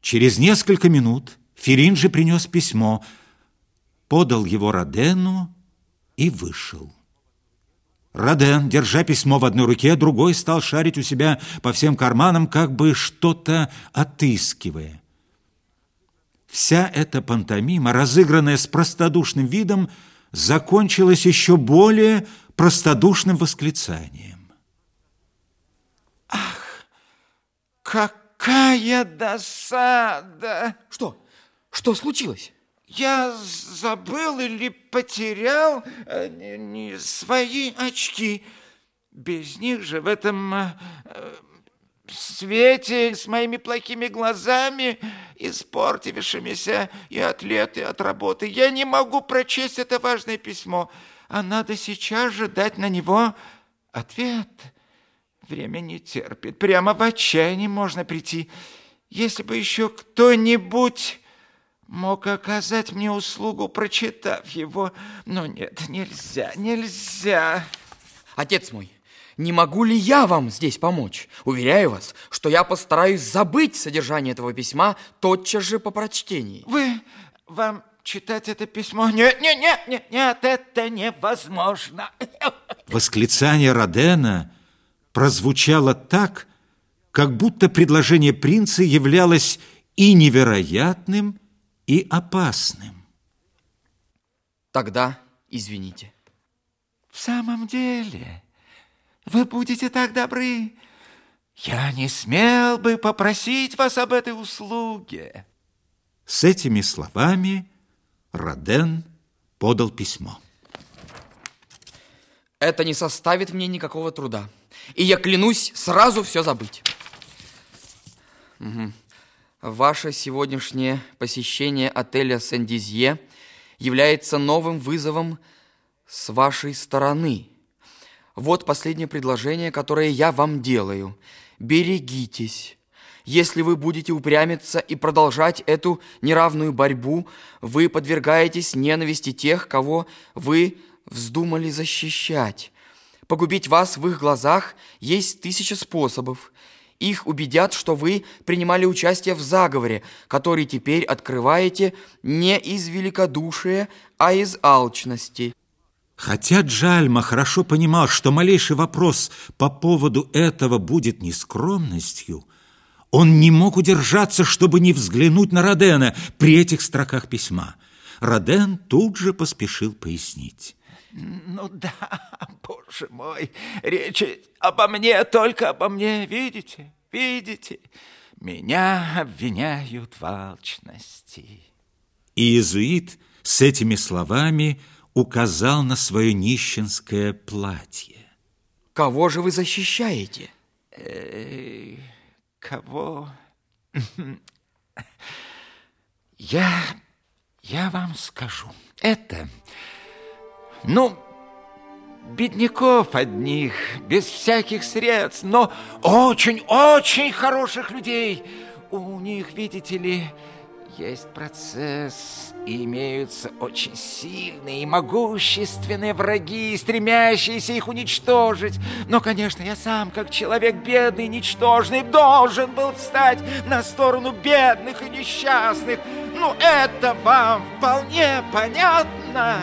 Через несколько минут Феринджи принес письмо, подал его Родену и вышел. Роден, держа письмо в одной руке, другой стал шарить у себя по всем карманам, как бы что-то отыскивая. Вся эта пантомима, разыгранная с простодушным видом, закончилась еще более простодушным восклицанием. «Ах, какая досада!» Что? Что случилось? Я забыл или потерял э, свои очки. Без них же в этом э, свете с моими плохими глазами, испортившимися и от лет, и от работы, я не могу прочесть это важное письмо, а надо сейчас же дать на него ответ. Время не терпит, прямо в отчаяние можно прийти. Если бы еще кто-нибудь мог оказать мне услугу, прочитав его. Но нет, нельзя, нельзя. Отец мой, не могу ли я вам здесь помочь? Уверяю вас, что я постараюсь забыть содержание этого письма тотчас же по прочтении. Вы, вам читать это письмо? Нет, нет, нет, нет, нет, это невозможно. Восклицание Родена прозвучало так, как будто предложение принца являлось и невероятным, и опасным. Тогда извините. В самом деле, вы будете так добры. Я не смел бы попросить вас об этой услуге. С этими словами Роден подал письмо. Это не составит мне никакого труда. И я клянусь сразу все забыть. Угу. Ваше сегодняшнее посещение отеля Сен-Дизье является новым вызовом с вашей стороны. Вот последнее предложение, которое я вам делаю. Берегитесь. Если вы будете упрямиться и продолжать эту неравную борьбу, вы подвергаетесь ненависти тех, кого вы вздумали защищать. Погубить вас в их глазах есть тысяча способов – их убедят, что вы принимали участие в заговоре, который теперь открываете не из великодушия, а из алчности. Хотя Джальма хорошо понимал, что малейший вопрос по поводу этого будет нескромностью, он не мог удержаться, чтобы не взглянуть на Родена при этих строках письма. Роден тут же поспешил пояснить. Ну да, боже мой, речь обо мне, только обо мне, видите, видите, меня обвиняют в алчности. И иезуит с этими словами указал на свое нищенское платье. Кого же вы защищаете? Э, кого? Я, я вам скажу. Это ну, бедняков одних, без всяких средств, но очень-очень хороших людей. У них, видите ли, есть процесс, и имеются очень сильные и могущественные враги, стремящиеся их уничтожить. Но, конечно, я сам, как человек бедный и ничтожный, должен был встать на сторону бедных и несчастных. Ну, это вам вполне понятно.